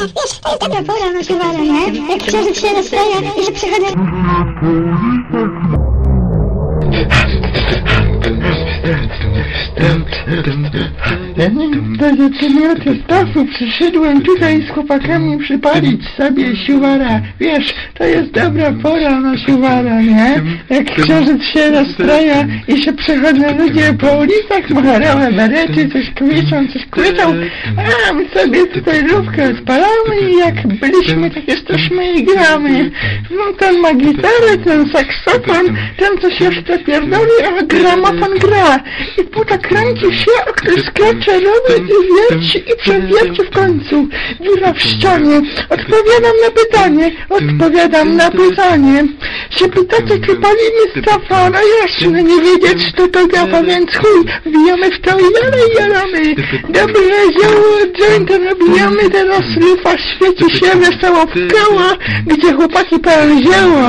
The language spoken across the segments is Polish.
wiesz, to jest dobra pora na siuwara, nie? Jak księżyc się rozstaje i że przychodzę... Za trzy czasu przyszedłem tutaj z chłopakami przypalić sobie siuwara. Wiesz, to jest dobra pora na siuwara, nie? Jak księżyc się rozstraja i się przechodzą ludzie po ulicach, macharowe berety, coś kwiczą, coś kwiczą, a my sobie tutaj lówkę spalamy i jak byliśmy, tak jesteśmy i gramy. No ten ma gitarę, ten saksofon, ten coś jeszcze pierdoli, a gramofon gra. I puta kręci się, a ktoś i wierci i przewierci w końcu. Dziura w ścianie. Odpowiadam na pytanie, odpowiadam na pytanie. Się pytacie, czy palimy stafa, no jasne, nie wiedzieć, to to gapa, więc chuj, wbijamy w to i dalej jaramy. Dobre zioło, jointa nabijamy, teraz lufa świeci się wesoło w koło, gdzie chłopaki palą zioło,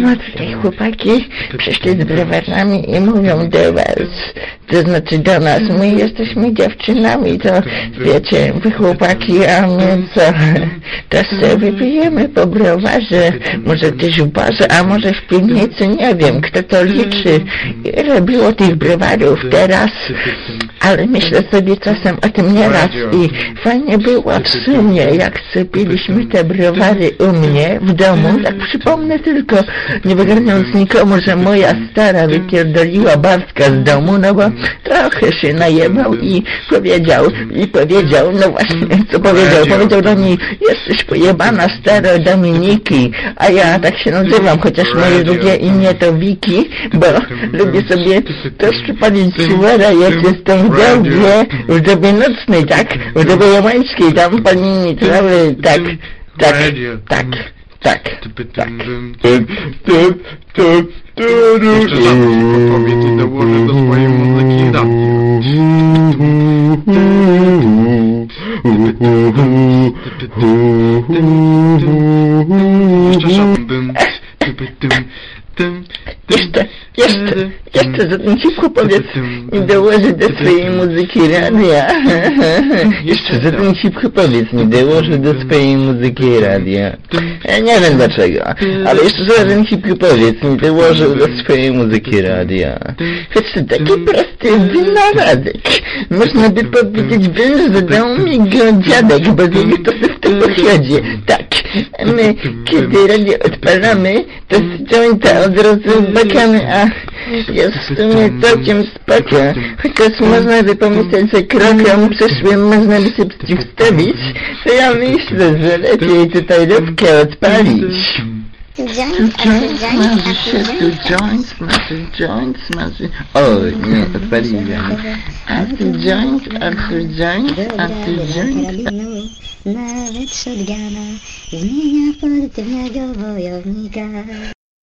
No tutaj chłopaki przyszli z browarami i mówią do was, to znaczy do nas, my jesteśmy dziewczynami, to wiecie, wy chłopaki, a my co, to sobie wypijemy po browarze, może też w barze, a może w piwnicy, nie wiem, kto to liczy, ile było tych browarów teraz, ale myślę sobie czasem o tym nieraz i fajnie było w sumie, jak sobie piliśmy te browary u mnie w domu, tak przypomnę tylko, nie wygarniając nikomu, że moja stara wypierdoliła Bartka z domu, no bo trochę się najebał i powiedział, i powiedział, no właśnie, co powiedział, powiedział. Do niej, jesteś pojebana stara Dominiki, a ja tak się nazywam, chociaż moje drugie imię to Wiki, bo lubię sobie też przypalić siłera, jak jestem w dobie, w dobie nocnej, tak, w dobie jamańskiej, tam panini trawy, tak, tak, tak, tak, tak. Jeszcze rzadko się podpowiedz i dołożę do swojej muzyki. Jeszcze rzadko. Jeszcze, jeszcze, jeszcze za ten hip-hopowiec mi dołoży do swojej muzyki radia. Jeszcze za ten hip-hopowiec mi dołoży do swojej muzyki radia. Ja nie wiem dlaczego, ale jeszcze za ten hip-hopowiec mi dołożył do swojej muzyki radia. Choć to taki prosty wynalazek. Można by powiedzieć, że zadał mi go dziadek, bo z jego to pochodzi. Tak, my kiedy radio odpalamy, to z jointa od razu bakamy, a jest w sumie całkiem spoko. Chociaż można by pomyśleć, że krokom przyszłym można by się przeciwstawić, to ja myślę, że lepiej tutaj rybkę odpalić. Joint, a ty joint, a ty joint. smaży, joint, smaży. Oj, nie, odpaliłem. A ty joint, a ty joint, a ty joint. Nawet shotguna zmienia w pozytywnego wojownika.